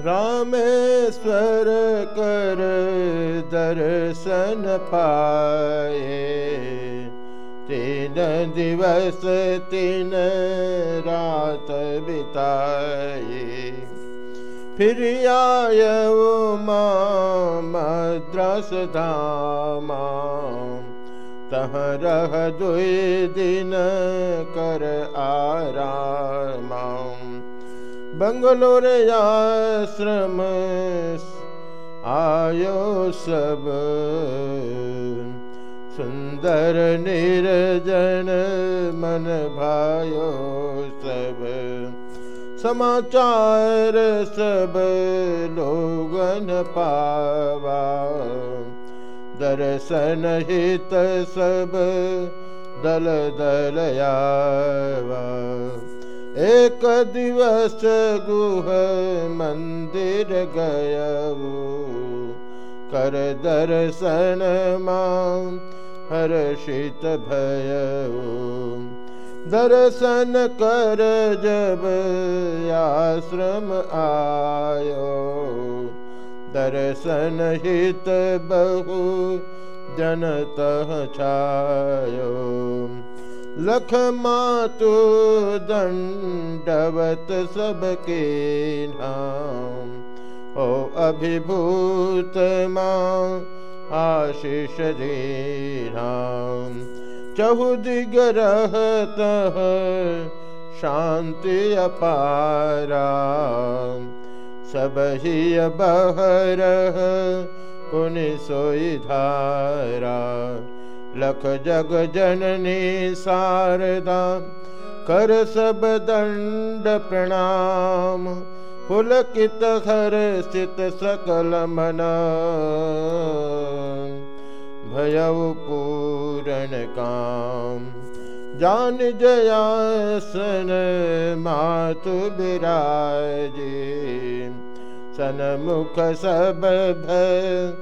रामेश्वर कर दर्शन पाए। तीन दिवस तीन रात बिताए। फिर आय मद्रास धामा। तह रह दुई दिन कर आरामा। बंगलोर आश्रम आयो सब सुंदर निर्जन मन भायो सब। समाचार सब लोगन पावा। दर्शन हित सब दल दलयावा एक दिवस गुह मंदिर गय कर दर्शन मां हर्षित भय दर्शन कर जब आश्रम आयो दर्शन हित बहु जनतः लख मातु दंडवत सबके नाम। ओ अभिभूत माँ आशीष नाम। चहुदिग रहत शांति अपारा। सब ही बहर पुनि सोई धारा लख जग जननी शारदा कर सब दंड प्रणाम। पुलकित हर स्थित सकल मन। भयउ पूरण काम। जान जयासन मातु बिराजे। सनमुख सब भय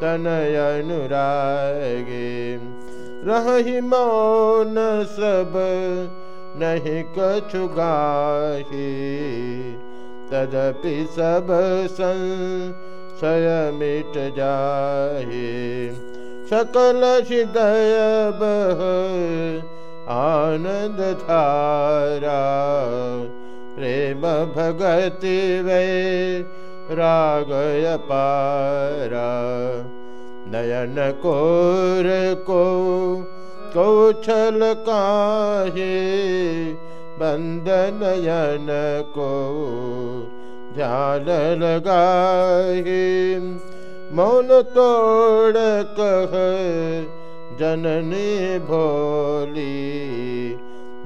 तनय अनुरागे रही मौन सब नहीं कछु गाही। तदपि सब संशय मिट जाहे। सकल हृदय बह आनंद धारा प्रेम भगति वे रागय पारा नयन कोर को कौछल काहे? बंद नयन को ध्यान लगाहे मौन तोड़ कह जननी भोली,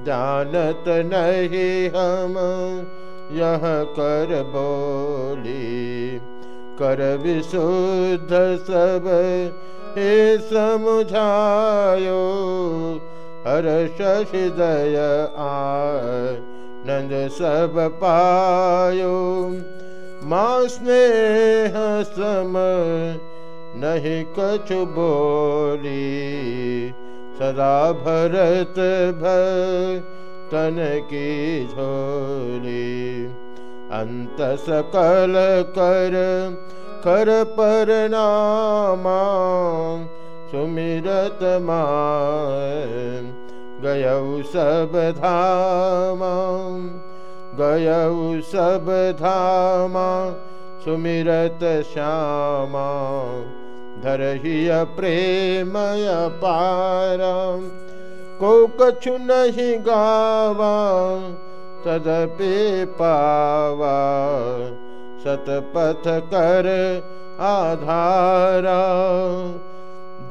जानत नहीं हम यह कर बोली। कर विशुद्ध सब, हे समुझायो, हर शशिदय आनंद सब पायो। माँ स्नेह सम, नहीं कछु बोली, सदा भरत भर तन की झोली अंत सकल कर कर पर सुमिरत गयऊ सब धामा गयऊ सब धामा सुमिरत श्यामा, धरहिय प्रेमय पारम को कछु नहीं गावा तदपि पावा सतपथ कर आधारा।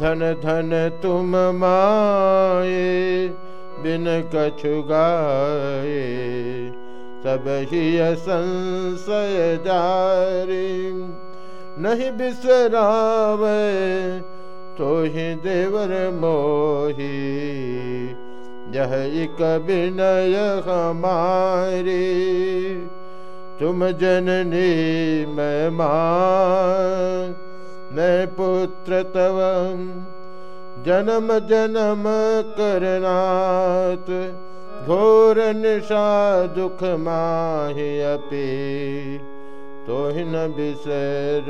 धन धन तुम माए बिन कछु गाए सब ही संशय जारी। नहीं बिसरावे तो ही देवर मोही। यह एक विनय हमारी। तुम जननी मैं माँ मैं पुत्र तव जन्म जन्म करनाथ। घोर निशा दुख माही अपी। तो न बिसर